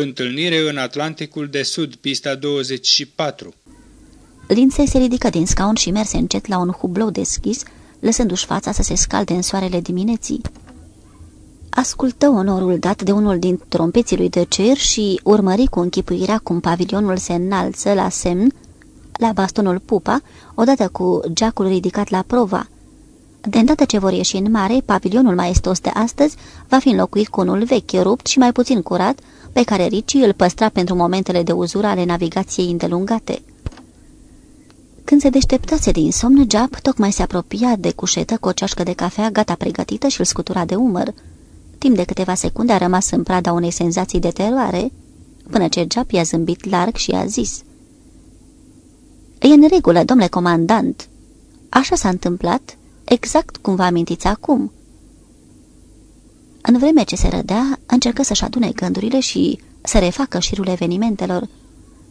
Întâlnire în Atlanticul de Sud, pista 24 Linței se ridică din scaun și merse încet la un hublou deschis, lăsându-și fața să se scalde în soarele dimineții. Ascultă onorul dat de unul din trompeții lui de cer și urmări cu închipuirea cum pavilionul se înalță la semn, la bastonul pupa, odată cu geacul ridicat la prova. De îndată ce vor ieși în mare, pavilionul maestos de astăzi va fi înlocuit cu unul vechi, rupt și mai puțin curat, pe care Ricci îl păstra pentru momentele de uzură ale navigației îndelungate. Când se deșteptase din somn, Jap tocmai se apropia de cușetă cu o ceașcă de cafea gata pregătită și îl scutura de umăr. Timp de câteva secunde a rămas în prada unei senzații de teroare, până ce Jap i-a zâmbit larg și a zis E în regulă, domnule comandant. Așa s-a întâmplat, exact cum vă amintiți acum." În vreme ce se rădea, încercă să-și adune gândurile și să refacă șirul evenimentelor.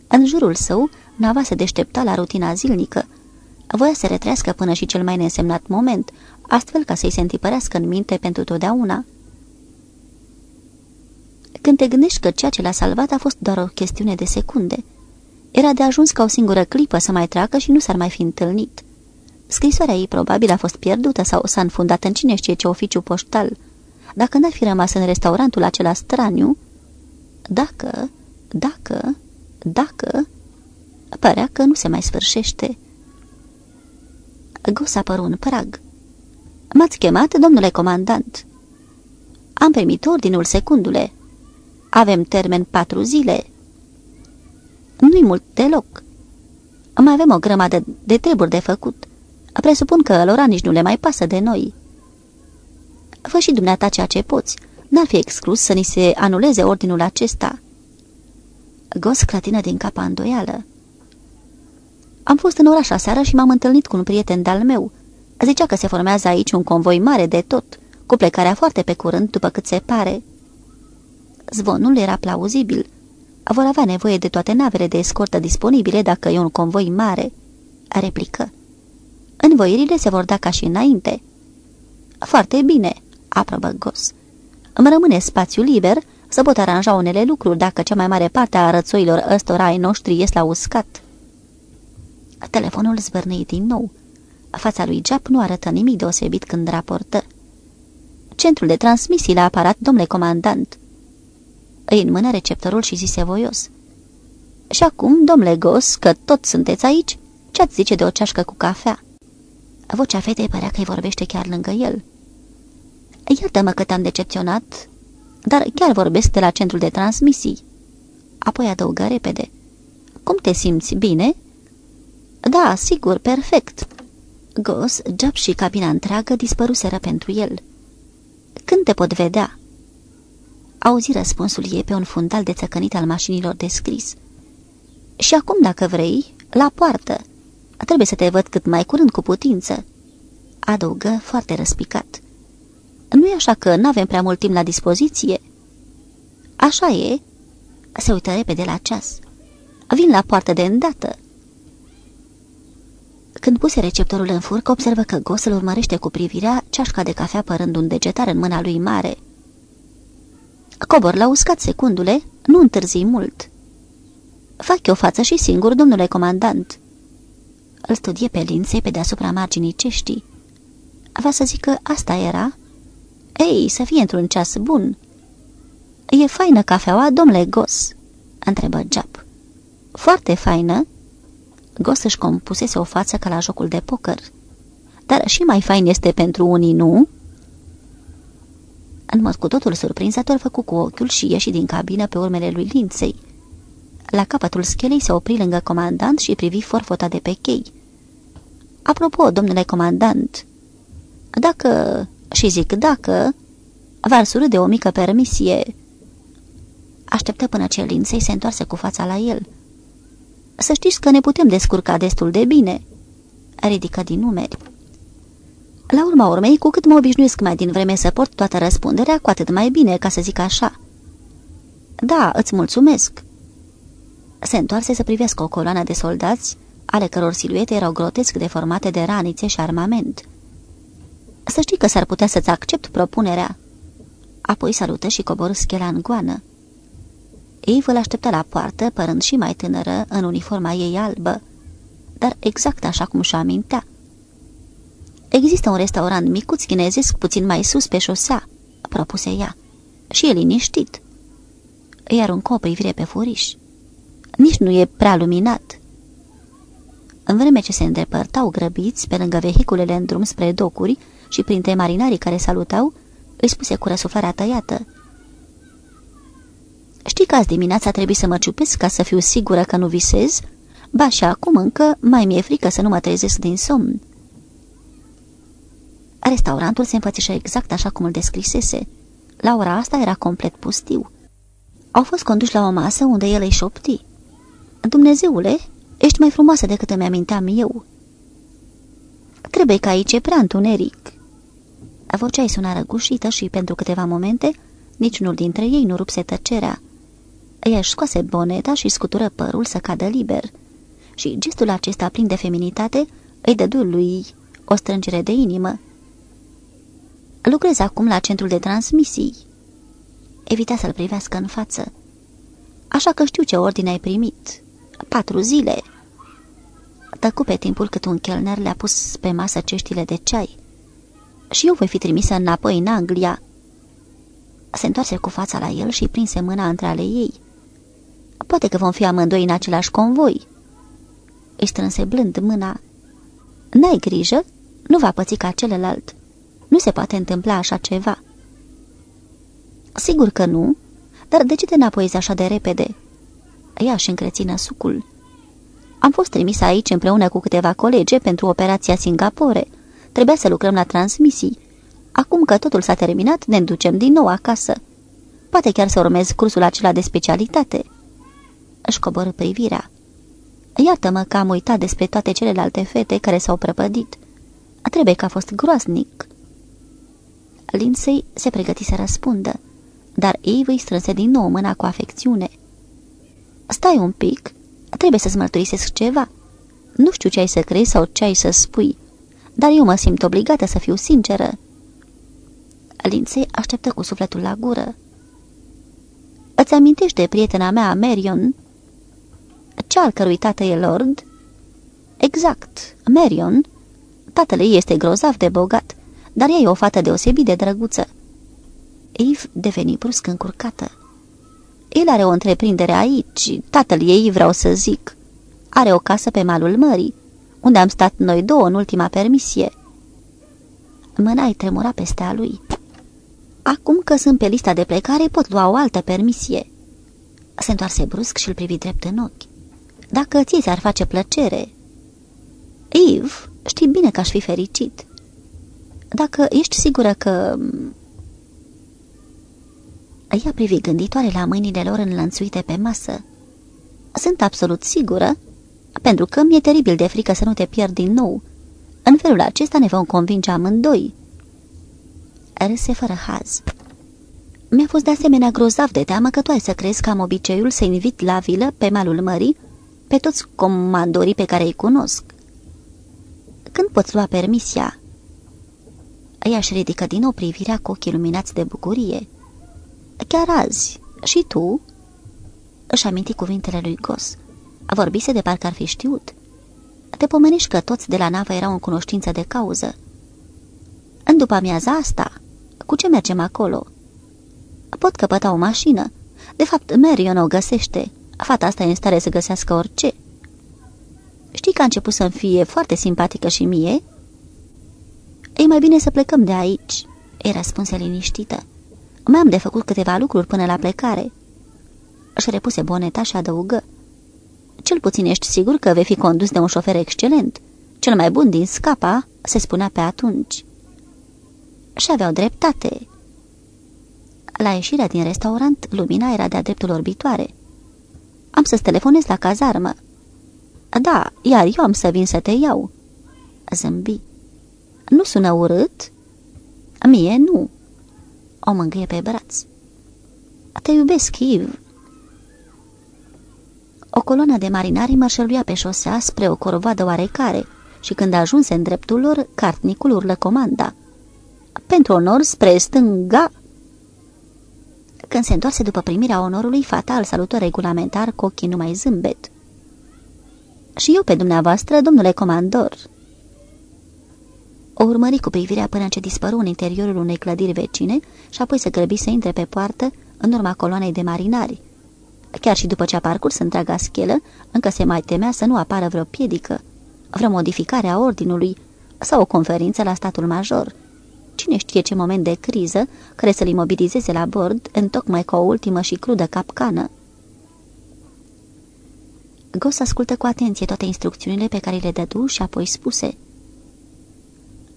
În jurul său, nava se deștepta la rutina zilnică. Voia să retrească până și cel mai nesemnat moment, astfel ca să-i se întipărească în minte pentru totdeauna. Când te gândești că ceea ce l-a salvat a fost doar o chestiune de secunde, era de ajuns ca o singură clipă să mai treacă și nu s-ar mai fi întâlnit. Scrisoarea ei probabil a fost pierdută sau s-a înfundat în cine știe ce oficiu poștal. Dacă n-ar fi rămas în restaurantul acela straniu, dacă, dacă, dacă, părea că nu se mai sfârșește. Gos apăru în prag. M-ați chemat, domnule comandant?" Am primit ordinul secundule. Avem termen patru zile." Nu-i mult deloc. Mai avem o grămadă de treburi de făcut. Presupun că lor nici nu le mai pasă de noi." Fă și dumneata ceea ce poți. N-ar fi exclus să ni se anuleze ordinul acesta." Gos clătină din capa îndoială. Am fost în oraș aseară și m-am întâlnit cu un prieten de-al meu. Zicea că se formează aici un convoi mare de tot, cu plecarea foarte pe curând, după cât se pare. Zvonul era plauzibil. Vor avea nevoie de toate navele de escortă disponibile dacă e un convoi mare, replică. Învoirile se vor da ca și înainte. Foarte bine, aprobă Gos. Îmi rămâne spațiu liber să pot aranja unele lucruri dacă cea mai mare parte a rățoilor ăstora ai noștri ies la uscat. Telefonul zvârnăi din nou. Fața lui Jap nu arătă nimic deosebit când raportă. Centrul de transmisii la aparat, domnule comandant. Îi în mână receptorul și zise voios. Și acum, domnule Gos, că tot sunteți aici, ce-ați zice de o ceașcă cu cafea? Vocea fetei părea că îi vorbește chiar lângă el. Iartă-mă că te-am decepționat, dar chiar vorbesc de la centrul de transmisii. Apoi adăugă repede. Cum te simți? Bine?" Da, sigur, perfect." Gos, Job și cabina întreagă dispăruseră pentru el. Când te pot vedea?" Auzi răspunsul ei pe un fundal de țăcănit al mașinilor de scris. Și acum, dacă vrei, la poartă. Trebuie să te văd cât mai curând cu putință." Adăugă foarte răspicat. Nu e așa că nu avem prea mult timp la dispoziție?" Așa e." Se uită repede la ceas. Vin la poartă de îndată." Când puse receptorul în furcă, observă că Gos îl urmărește cu privirea ceașca de cafea părând un degetar în mâna lui mare. Cobor la uscat secundule, nu întârzi mult. Fac eu față și singur, domnule comandant." Îl studie pe linței pe deasupra marginii ceștii. Va să zic că asta era? Ei, să fie într-un ceas bun." E faină cafeaua, domnule Gos?" întrebă Jap. Foarte faină?" Gos își compusese o față ca la jocul de poker. Dar și mai fain este pentru unii, nu?" În mod cu totul surprinzător făcu cu ochiul și ieși din cabină pe urmele lui Linței. La capătul schelei se opri lângă comandant și privi forfota de pe chei. Apropo, domnule comandant, dacă, și zic dacă, v-ar surâde o mică permisie, așteptă până ce Linței se întoarse cu fața la el. Să știți că ne putem descurca destul de bine." Ridică din numeri. La urma urmei, cu cât mă obișnuiesc mai din vreme să port toată răspunderea, cu atât mai bine, ca să zic așa." Da, îți mulțumesc." Se întoarse să privească o coloană de soldați, ale căror siluete erau grotesc deformate de ranițe și armament. Să știi că s-ar putea să-ți accept propunerea." Apoi salută și coborâ schela în goană. Eve îl aștepta la poartă, părând și mai tânără, în uniforma ei albă, dar exact așa cum și amintea. Există un restaurant micuț chinezesc puțin mai sus pe șosea, propuse ea, și e liniștit. Îi aruncă o privire pe furiș. Nici nu e prea luminat. În vreme ce se îndepărtau grăbiți pe lângă vehiculele în drum spre docuri și printre marinarii care salutau, îi spuse cu răsuflarea tăiată. Știi că azi dimineața trebuie să mă ciupesc ca să fiu sigură că nu visez? Ba și acum încă mai mi-e frică să nu mă trezesc din somn. Restaurantul se înfățișă exact așa cum îl descrisese. La ora asta era complet pustiu. Au fost conduși la o masă unde el îi șopti. Dumnezeule, ești mai frumoasă decât îmi aminteam eu." Trebuie că aici e prea întuneric." Vocea ei suna răgușită și, pentru câteva momente, niciunul dintre ei nu rupse tăcerea. Ea își scoase boneta și scutură părul să cadă liber. Și gestul acesta plin de feminitate îi dădu lui o strângere de inimă. Lucrez acum la centrul de transmisii. Evita să-l privească în față. Așa că știu ce ordine ai primit. Patru zile. Tăcu pe timpul cât un chelner le-a pus pe masă ceștile de ceai. Și eu voi fi trimisă înapoi în Anglia. Se întoarse cu fața la el și prinse mâna între ale ei. Poate că vom fi amândoi în același convoi. Îi strânse blând mâna. N-ai grijă? Nu va păți ca celălalt. Nu se poate întâmpla așa ceva." Sigur că nu, dar de ce te înapoiezi așa de repede?" Ea și încrețină sucul. Am fost trimis aici împreună cu câteva colege pentru operația Singapore. Trebuia să lucrăm la transmisii. Acum că totul s-a terminat, ne ducem din nou acasă. Poate chiar să urmez cursul acela de specialitate." Își coborâ privirea. Iartă-mă că am uitat despre toate celelalte fete care s-au prăpădit. Trebuie că a fost groaznic." Lindsay se pregăti să răspundă, dar Eve îi strânse din nou mâna cu afecțiune. Stai un pic, trebuie să-ți mărturisesc ceva. Nu știu ce ai să crezi sau ce ai să spui, dar eu mă simt obligată să fiu sinceră." Lindsay așteptă cu sufletul la gură. Îți amintești de prietena mea, Marion?" Cea al cărui tată e lord?" Exact, Marion. Tatăl ei este grozav de bogat dar ea e o fată deosebit de drăguță. Eve deveni brusc încurcată. El are o întreprindere aici, tatăl ei, vreau să zic. Are o casă pe malul mării, unde am stat noi două în ultima permisie. Mâna îi tremura peste a lui. Acum că sunt pe lista de plecare, pot lua o altă permisie. Se întoarse brusc și îl privi drept în ochi. Dacă ție ți-ar face plăcere... Eve, știi bine că aș fi fericit. Dacă ești sigură că... Ea privi gânditoare la mâinile lor înlănțuite pe masă. Sunt absolut sigură, pentru că mi-e teribil de frică să nu te pierd din nou. În felul acesta ne vom convinge amândoi. Râse fără haz. Mi-a fost de asemenea grozav de teamă că tu ai să crezi că am obiceiul să invit la vilă, pe malul mării, pe toți comandorii pe care îi cunosc. Când poți lua permisia? Ea își ridică din nou privirea cu ochii luminați de bucurie. Chiar azi. Și tu?" Își aminti cuvintele lui Gos. Vorbise de parcă ar fi știut. Te pomenești că toți de la navă erau în cunoștință de cauză. În după amiaza asta, cu ce mergem acolo?" Pot căpăta o mașină. De fapt, Marion o găsește. Fata asta e în stare să găsească orice." Știi că a început să-mi fie foarte simpatică și mie?" E mai bine să plecăm de aici," îi răspunse liniștită. Mai am de făcut câteva lucruri până la plecare." Își repuse boneta și adăugă. Cel puțin ești sigur că vei fi condus de un șofer excelent. Cel mai bun din scapa, se spunea pe atunci. Și aveau dreptate. La ieșirea din restaurant, lumina era de-a dreptul orbitoare. Am să-ți telefonez la cazarmă." Da, iar eu am să vin să te iau." Zâmbi. Nu sună urât?" Mie nu." O mângâie pe braț. Te iubesc, Iv." O coloană de marinari mărșăluia pe șosea spre o corvoadă oarecare și când ajunse în dreptul lor, cartnicul urlă comanda. Pentru onor spre stânga!" Când se întoarse după primirea onorului, fata îl salută regulamentar cu ochii numai zâmbet. Și eu pe dumneavoastră, domnule comandor." O urmări cu privirea până ce dispăru în interiorul unei clădiri vecine și apoi se grăbi să intre pe poartă în urma coloanei de marinari. Chiar și după ce a parcurs întreaga schelă, încă se mai temea să nu apară vreo piedică, vreo modificare a ordinului sau o conferință la statul major. Cine știe ce moment de criză care să-l imobilizeze la bord, întocmai cu o ultimă și crudă capcană. Gos ascultă cu atenție toate instrucțiunile pe care le dădu și apoi spuse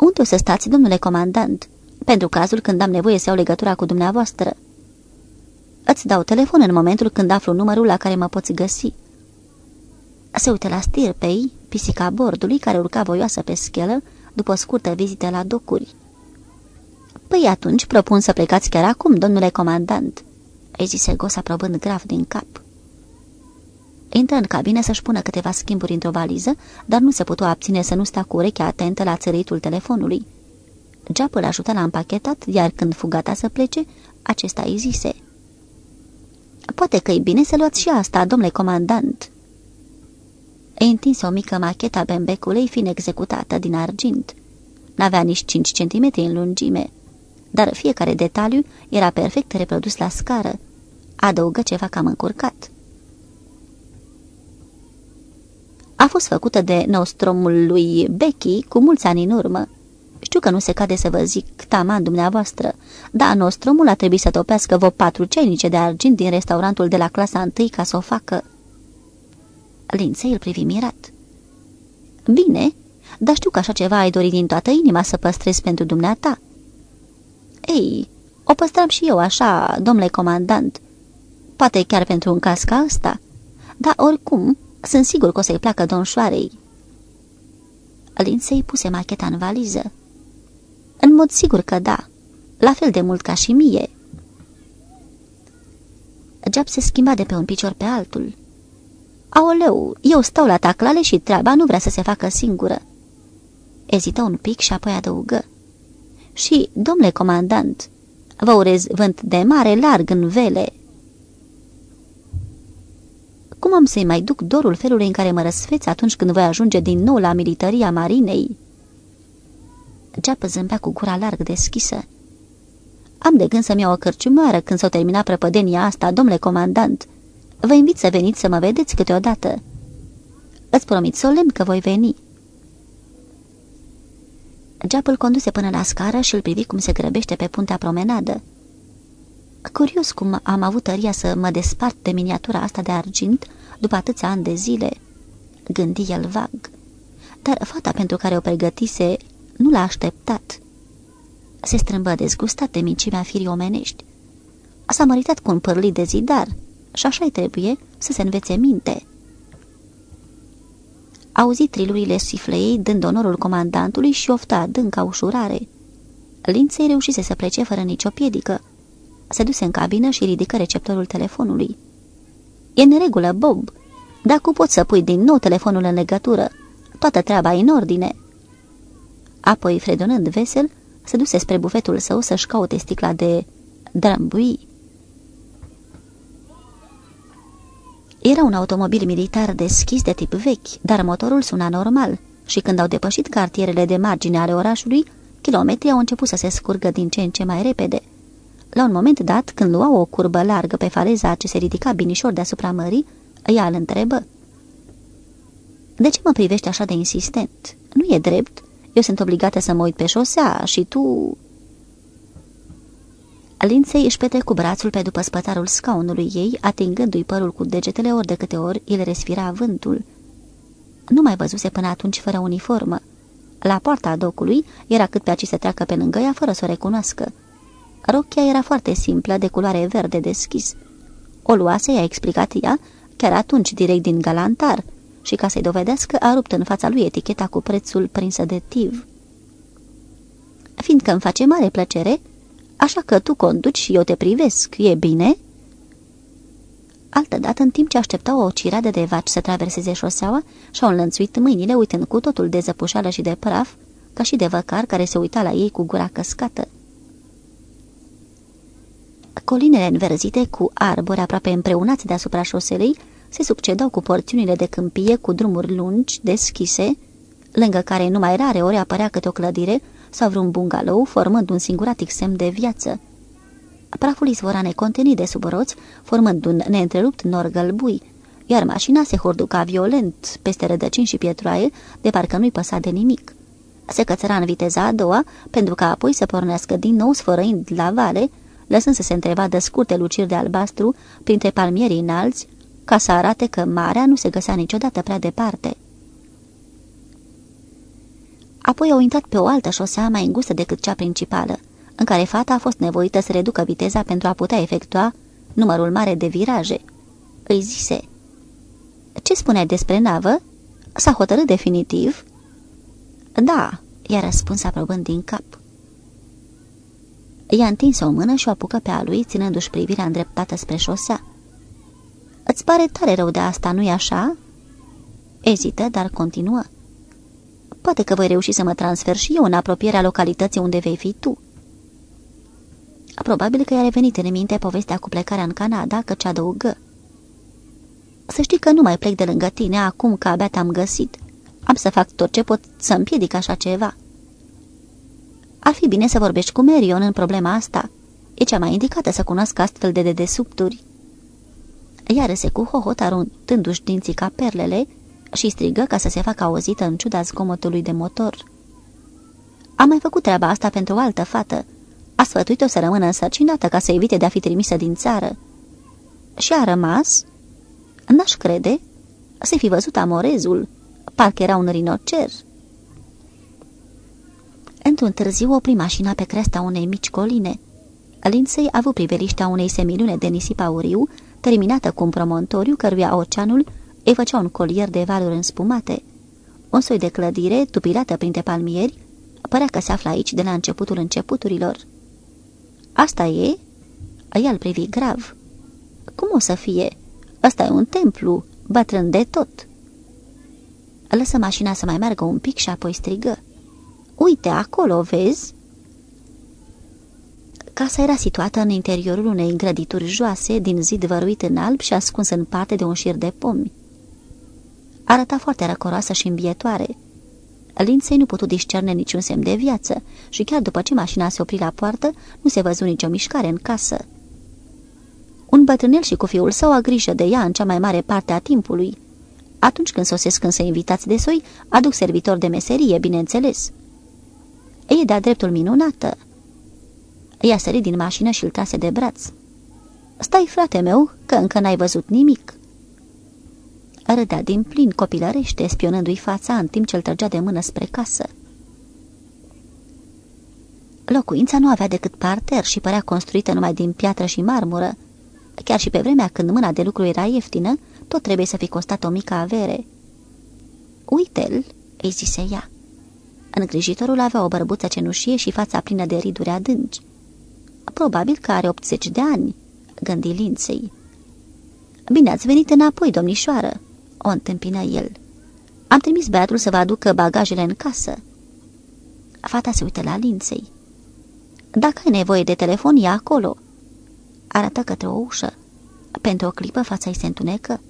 Unde o să stați, domnule comandant, pentru cazul când am nevoie să iau legătura cu dumneavoastră?" Îți dau telefon în momentul când aflu numărul la care mă poți găsi." Se uită la stirpei, pisica bordului, care urca voioasă pe schelă, după o scurtă vizită la docuri. Păi atunci propun să plecați chiar acum, domnule comandant," îi zise Gos aprobând grav din cap. Intră în cabină să-și pună câteva schimburi într-o valiză, dar nu se putu abține să nu stea cu urechea atentă la țăritul telefonului. Geap îl ajută la împachetat, iar când fugata să plece, acesta îi zise. Poate că e bine să luați și asta, domnule comandant." E întins o mică machetă a bembecului fiind executată din argint. N-avea nici 5 cm în lungime, dar fiecare detaliu era perfect reprodus la scară. Adăugă ceva cam încurcat. A fost făcută de nostromul lui Becky cu mulți ani în urmă. Știu că nu se cade să vă zic taman dumneavoastră, dar nostromul a trebuit să topească vă patru ceinice de argint din restaurantul de la clasa întâi ca să o facă. Linței îl privi mirat. Bine, dar știu că așa ceva ai dorit din toată inima să păstrezi pentru dumneata. Ei, o păstram și eu așa, domnule comandant. Poate chiar pentru un caz ca ăsta. Dar oricum, sunt sigur că o să-i placă domnșoarei. Linței puse macheta în valiză. În mod sigur că da, la fel de mult ca și mie. Geap se schimba de pe un picior pe altul. Aoleu, eu stau la taclale și treaba nu vrea să se facă singură. Ezită un pic și apoi adăugă. Și, domnule comandant, vă urez vânt de mare larg în vele. Cum am să-i mai duc dorul felului în care mă răsfeți atunci când voi ajunge din nou la militaria marinei?" Geapă zâmbea cu gura larg deschisă. Am de gând să-mi iau o cărciumioară când s-o termina prăpădenia asta, domnule comandant. Vă invit să veniți să mă vedeți câteodată. Îți promit solemn că voi veni." Geap îl conduse până la scară și îl privi cum se grăbește pe puntea promenadă. Curios cum am avut tăria să mă despart de miniatura asta de argint după atâția ani de zile, gândi el vag. Dar fata pentru care o pregătise nu l-a așteptat. Se strâmbă dezgustat de micimea firii omenești. S-a măritat cu un părlit de zidar și așa-i trebuie să se învețe minte. Auzi trilurile sifleei dând onorul comandantului și ofta adânca ușurare. Linței reușise să plece fără nicio piedică. Se duse în cabină și ridică receptorul telefonului. E în regulă, Bob. Dacă poți să pui din nou telefonul în legătură, toată treaba e în ordine." Apoi, fredonând vesel, se duse spre bufetul său să-și caute sticla de drambui. Era un automobil militar deschis de tip vechi, dar motorul suna normal și când au depășit cartierele de margine ale orașului, kilometrii au început să se scurgă din ce în ce mai repede. La un moment dat, când luau o curbă largă pe faleza ce se ridica binișor deasupra mării, ea îl întrebă. De ce mă privești așa de insistent? Nu e drept? Eu sunt obligată să mă uit pe șosea și tu... Linței își petrecu brațul pe după spătarul scaunului ei, atingându-i părul cu degetele ori de câte ori îl respira vântul. Nu mai văzuse până atunci fără uniformă. La poarta docului era cât pe aici să treacă pe lângă ea fără să o recunoască. Rochia era foarte simplă, de culoare verde deschis. O luase, i-a explicat ea, chiar atunci direct din galantar, și ca să-i dovedească, a rupt în fața lui eticheta cu prețul prinsă de tiv. Fiindcă îmi face mare plăcere, așa că tu conduci și eu te privesc, e bine?" Altădată, în timp ce așteptau o ciradă de vaci să traverseze șoseaua, și-au înlănțuit mâinile uitând cu totul de zăpușală și de praf, ca și de văcar care se uita la ei cu gura căscată. Colinele înverzite cu arbori aproape împreunați deasupra șoselei se succedau cu porțiunile de câmpie cu drumuri lungi, deschise, lângă care numai rare ori apărea câte o clădire sau vreun bungalou, formând un singuratic semn de viață. Praful izvora necontenit de sub roți, formând un neîntrerupt nor gălbui, iar mașina se hurduca violent peste rădăcini și pietroaie, de parcă nu-i păsa de nimic. Se cățăra în viteza a doua, pentru ca apoi să pornească din nou sfărăind la vale, lăsând să se întrevadă scurte luciri de albastru printre palmierii înalți, ca să arate că marea nu se găsea niciodată prea departe. Apoi au intrat pe o altă șosea mai îngustă decât cea principală, în care fata a fost nevoită să reducă viteza pentru a putea efectua numărul mare de viraje. Îi zise, Ce spuneai despre navă? S-a hotărât definitiv?" Da," i-a răspuns aprobând din cap. I-a întins o mână și o apucă pe a lui, ținându-și privirea îndreptată spre șosea. Îți pare tare rău de asta, nu-i așa?" Ezită, dar continuă. Poate că voi reuși să mă transfer și eu în apropierea localității unde vei fi tu." Probabil că i-a revenit în minte povestea cu plecarea în Canada, căci adăugă. Să știi că nu mai plec de lângă tine acum că abia te-am găsit. Am să fac tot ce pot să împiedic așa ceva." Ar fi bine să vorbești cu Merion în problema asta. E cea mai indicată să cunoască astfel de dedesubturi." Ea râse cu hohot, aruntându-și dinții ca perlele și strigă ca să se facă auzită în ciuda zgomotului de motor. Am mai făcut treaba asta pentru o altă fată. A sfătuit-o să rămână însărcinată ca să evite de a fi trimisă din țară. Și a rămas? N-aș crede. Să fi văzut amorezul. Parcă era un rinocer. Într-un târziu opri mașina pe cresta unei mici coline. Lindsay a avut priveliștea unei semilune de nisip auriu, terminată cu un promontoriu căruia oceanul îi făcea un colier de valuri înspumate. Un soi de clădire, tupilată printre palmieri, părea că se află aici de la începutul începuturilor. Asta e?" Ea îl privi grav. Cum o să fie? Ăsta e un templu, bătrân de tot." Lăsă mașina să mai meargă un pic și apoi strigă. Uite, acolo, vezi?" Casa era situată în interiorul unei îngrădituri joase, din zid văruit în alb și ascuns în parte de un șir de pomi. Arăta foarte răcoroasă și îmbietoare. Linței nu putu discerne niciun semn de viață și chiar după ce mașina se opri la poartă, nu se văzu nicio mișcare în casă. Un bătrânel și cu fiul său a grijă de ea în cea mai mare parte a timpului. Atunci când sosesc însă invitați de soi, aduc servitor de meserie, bineînțeles. E de-a dreptul minunată. Ea sări din mașină și îl trase de braț. Stai, frate meu, că încă n-ai văzut nimic." Râdea din plin copilărește, spionându-i fața în timp ce îl trăgea de mână spre casă. Locuința nu avea decât parter și părea construită numai din piatră și marmură. Chiar și pe vremea când mâna de lucru era ieftină, tot trebuie să fi costat o mică avere. Uite-l, îi zise ea. Îngrijitorul avea o bărbuță cenușie și fața plină de riduri adânci. Probabil că are 80 de ani, gândi Linței. Bine ați venit înapoi, domnișoară, o întâmpină el. Am trimis băiatul să vă aducă bagajele în casă. Fata se uită la Linței. Dacă ai nevoie de telefon, e acolo. Arată către o ușă. Pentru o clipă fața îi se întunecă.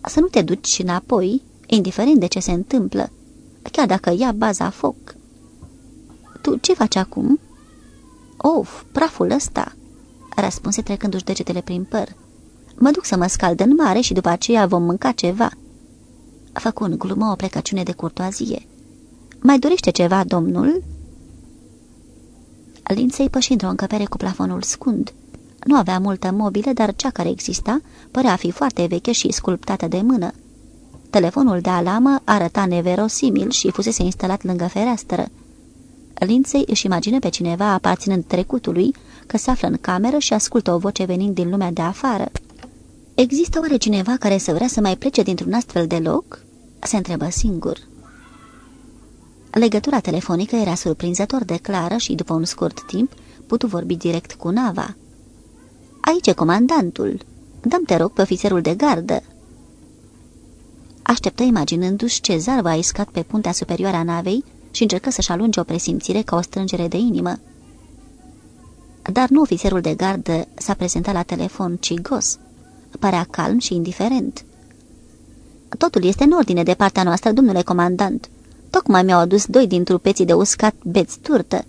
Să nu te duci înapoi, indiferent de ce se întâmplă, chiar dacă ia baza foc. Tu ce faci acum?" Of, praful ăsta!" răspunse trecându-și degetele prin păr. Mă duc să mă scald în mare și după aceea vom mânca ceva." A făcut în glumă o plecăciune de curtoazie. Mai dorește ceva, domnul?" Linței păși într-o încăpere cu plafonul scund. Nu avea multă mobilă, dar cea care exista părea a fi foarte veche și sculptată de mână. Telefonul de alamă arăta neverosimil și fusese instalat lângă fereastră. Linței își imagine pe cineva aparținând trecutului că se află în cameră și ascultă o voce venind din lumea de afară. Există oare cineva care să vrea să mai plece dintr-un astfel de loc?" se întrebă singur. Legătura telefonică era surprinzător de clară și, după un scurt timp, putu vorbi direct cu Nava. Aici e comandantul. Dăm te rog pe ofițerul de gardă." Așteptă imaginându-și ce zarva a iscat pe puntea superioară a navei și încercă să-și alunge o presimțire ca o strângere de inimă. Dar nu ofițerul de gardă s-a prezentat la telefon, ci Gos. Părea calm și indiferent. Totul este în ordine de partea noastră, domnule comandant. Tocmai mi-au adus doi din trupeții de uscat beți turtă,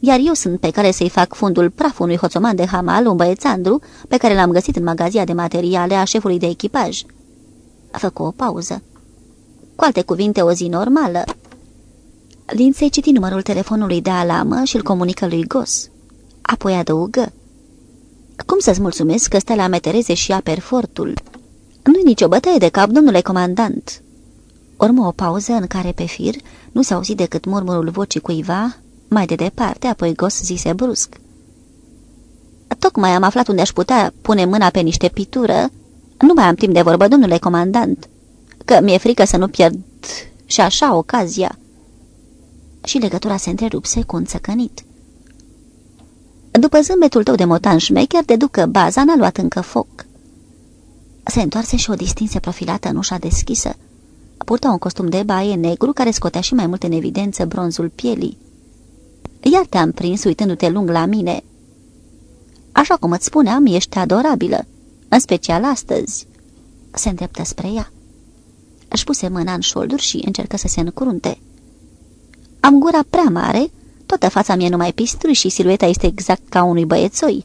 iar eu sunt pe care să-i fac fundul praf unui hoțoman de hamal, un băiețandru, pe care l-am găsit în magazia de materiale a șefului de echipaj. A făcut o pauză. Cu alte cuvinte, o zi normală. Lindsay citi numărul telefonului de alamă și îl comunică lui Gos. Apoi adăugă. Cum să-ți mulțumesc că stai la metereze și aper fortul?" Nu-i nicio bătaie de cap, domnule comandant." Urmă o pauză în care pe fir nu s-a auzit decât murmurul vocii cuiva, mai de departe, apoi Gos zise brusc. Tocmai am aflat unde aș putea pune mâna pe niște pitură. Nu mai am timp de vorbă, domnule comandant, că mi-e frică să nu pierd și așa ocazia." Și legătura se întrerupse cu un țăcănit. După zâmbetul tău de motan șmecher, deduc că baza n-a luat încă foc. Se întoarse și o distinse profilată în ușa deschisă. Purta un costum de baie negru care scotea și mai mult în evidență bronzul pielii. Iar te-am prins uitându-te lung la mine. Așa cum îți spuneam, ești adorabilă, în special astăzi. Se îndreptă spre ea. Își puse mâna în șolduri și încercă să se încurunte. Am gura prea mare, toată fața mie numai pistru și silueta este exact ca unui băiețoi.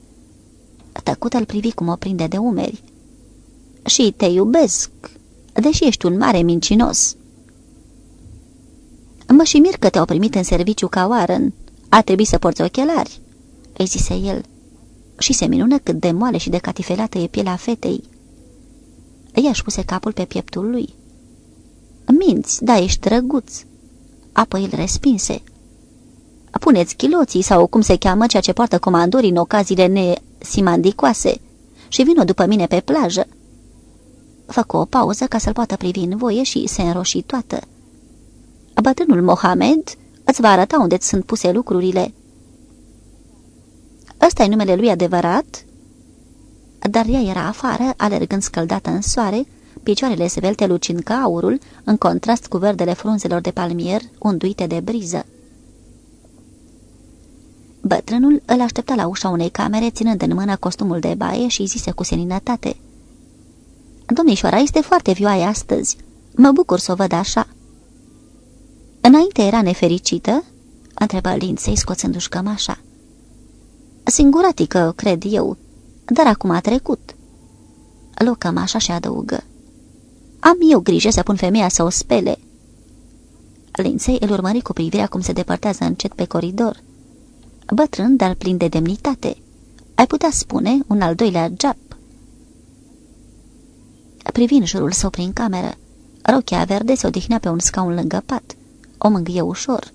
Tăcut îl privi cum o prinde de umeri și te iubesc, deși ești un mare mincinos. Mă și mir că te-au primit în serviciu ca Warren. A trebuit să porți ochelari, îi zise el. Și se minună cât de moale și de catifelată e pielea fetei. Ea își puse capul pe pieptul lui. Minți, da, ești drăguț. Apoi îl respinse. Puneți chiloții sau cum se cheamă ceea ce poartă comandorii în ocaziile nesimandicoase și vină după mine pe plajă făcu o pauză ca să-l poată privi în voie și se înroși toată. Bătrânul Mohamed îți va arăta unde sunt puse lucrurile. Ăsta e numele lui adevărat?" Dar ea era afară, alergând scăldată în soare, picioarele svelte lucind ca aurul, în contrast cu verdele frunzelor de palmier unduite de briză. Bătrânul îl aștepta la ușa unei camere, ținând în mână costumul de baie și zise cu seninătate – Domnișoara este foarte vioaie astăzi. Mă bucur să o văd așa." Înainte era nefericită?" întrebă Linței, scoțându-și cămașa. Singuratică, cred eu, dar acum a trecut." Luă cămașa și adăugă. Am eu grijă să pun femeia să o spele." Linței îl urmări cu privirea cum se depărtează încet pe coridor. Bătrân, dar plin de demnitate. Ai putea spune un al doilea jap privi în jurul său prin cameră. Rochia verde se odihnea pe un scaun lângă pat. O mângâie ușor.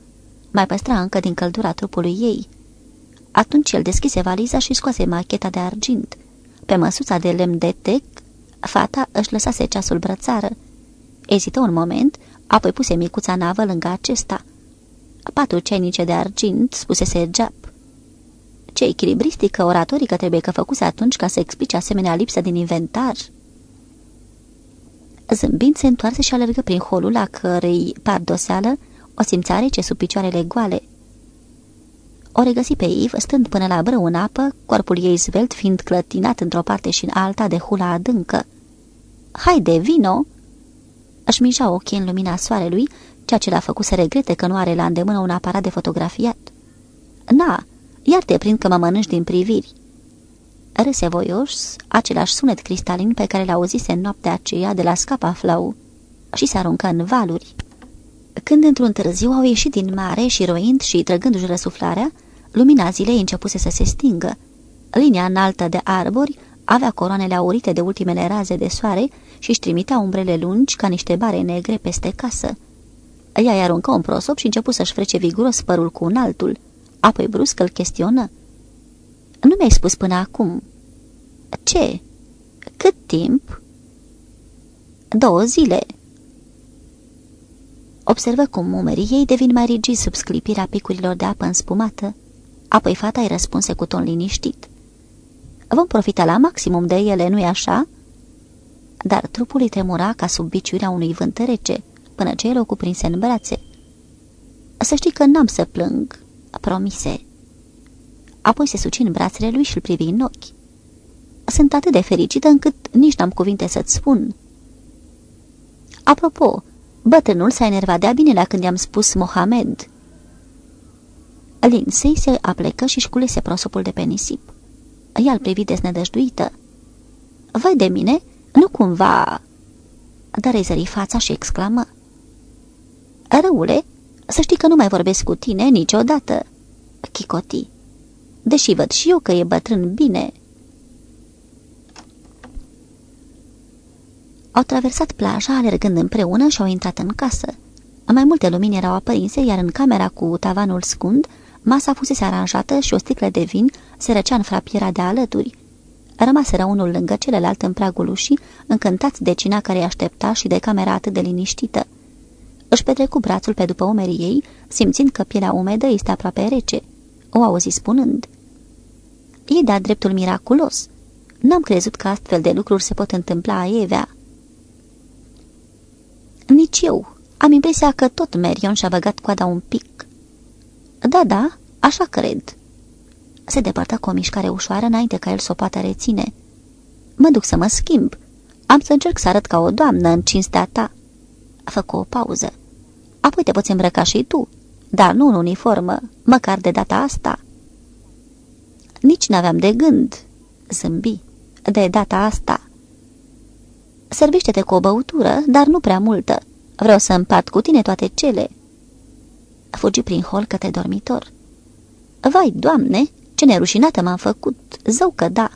Mai păstra încă din căldura trupului ei. Atunci el deschise valiza și scoase macheta de argint. Pe măsuța de lemn de tec, fata își lăsase ceasul brățară. Ezită un moment, apoi puse micuța navă lângă acesta. Patru ceinice de argint, spusese Jap. Ce echilibristică oratorică trebuie că făcuse atunci ca să explice asemenea lipsă din inventar. Zâmbind, se întoarse și alergă prin holul la cărei pardoseală o simțare ce sub picioarele goale. O regăsi pe Iv, stând până la brâu în apă, corpul ei zvelt fiind clătinat într-o parte și în alta de hula adâncă. Haide, vino!" Își mija ochii în lumina soarelui, ceea ce l-a făcut să regrete că nu are la îndemână un aparat de fotografiat. Na, iar te prind că mă mănânci din priviri." râse voios același sunet cristalin pe care l-auzise în noaptea aceea de la scapa flau și se aruncă în valuri. Când într-un târziu au ieșit din mare și roind și trăgându-și răsuflarea, lumina zilei începuse să se stingă. Linia înaltă de arbori avea coroanele aurite de ultimele raze de soare și își trimitea umbrele lungi ca niște bare negre peste casă. Ea i aruncă un prosop și început să-și frece viguros părul cu un altul. Apoi brusc îl chestionă. Nu mi-ai spus până acum." Ce? Cât timp?" Două zile." Observă cum umerii ei devin mai rigid sub sclipirea picurilor de apă înspumată. Apoi fata îi răspunse cu ton liniștit. Vom profita la maximum de ele, nu-i așa?" Dar trupul îi tremura ca sub biciuirea unui vânt rece, până ce el o cuprinse în brațe. Să știi că n-am să plâng," promise. Apoi se suci în brațele lui și îl privi în ochi. Sunt atât de fericită încât nici n-am cuvinte să-ți spun. Apropo, bătrânul s-a enervat de-a binelea când i-am spus Mohamed. Lindsay se aplecă și-și culese prosopul de pe nisip. Ea îl privi desnădăjduită. Vai de mine, nu cumva... Dar îi zări fața și exclamă. Răule, să știi că nu mai vorbesc cu tine niciodată. Chicoti. Deși văd și eu că e bătrân bine. Au traversat plaja alergând împreună și au intrat în casă. Mai multe lumini erau aprinse, iar în camera cu tavanul scund, masa fusese aranjată și o sticlă de vin se răcea în frapiera de alături. Rămaseră unul lângă celălalt în pragul ușii, încântați de cina care îi aștepta și de camera atât de liniștită. Își petrecu brațul pe după umerii ei, simțind că pielea umedă este aproape rece. O auzi spunând. E de-a dreptul miraculos. N-am crezut că astfel de lucruri se pot întâmpla Evea. Nici eu. Am impresia că tot Merion și-a băgat coada un pic. Da, da, așa cred. Se depărtă cu o mișcare ușoară înainte ca el să o poată reține. Mă duc să mă schimb. Am să încerc să arăt ca o doamnă în cinstea ta. Făcu o pauză. Apoi te poți îmbrăca și tu, dar nu în uniformă, măcar de data asta. Nici n-aveam de gând, zâmbi, de data asta. Servește-te cu o băutură, dar nu prea multă. Vreau să împart cu tine toate cele. Fugi prin hol către dormitor. Vai, doamne, ce nerușinată m-am făcut, zău că da.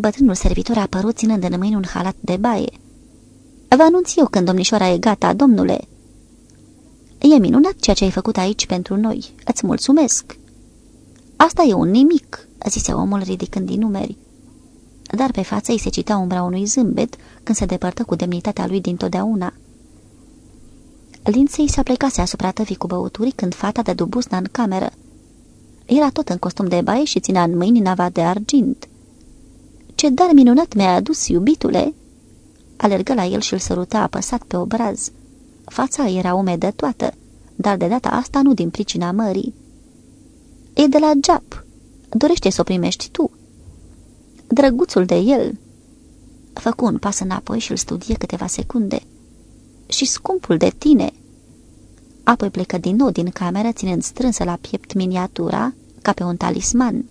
Bătrânul servitor a apărut ținând în mâini un halat de baie. Vă anunț eu când domnișoara e gata, domnule." E minunat ceea ce ai făcut aici pentru noi. Îți mulțumesc." Asta e un nimic," zise omul ridicând din numeri. Dar pe față îi se cita umbra unui zâmbet când se depărtă cu demnitatea lui dintotdeauna. Lindsay s-a plecase asupra tăvii cu băuturi când fata de dubusna în cameră. Era tot în costum de baie și ținea în mâini nava de argint. Ce dar minunat mi-a adus, iubitule!" Alergă la el și îl săruta apăsat pe obraz. Fața era umedă toată, dar de data asta nu din pricina mării. E de la Jap. Dorește să o primești tu." Drăguțul de el." Făcu un pas înapoi și îl studie câteva secunde. Și scumpul de tine." Apoi plecă din nou din cameră, ținând strânsă la piept miniatura, ca pe un talisman.